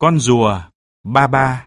Con rùa, ba ba.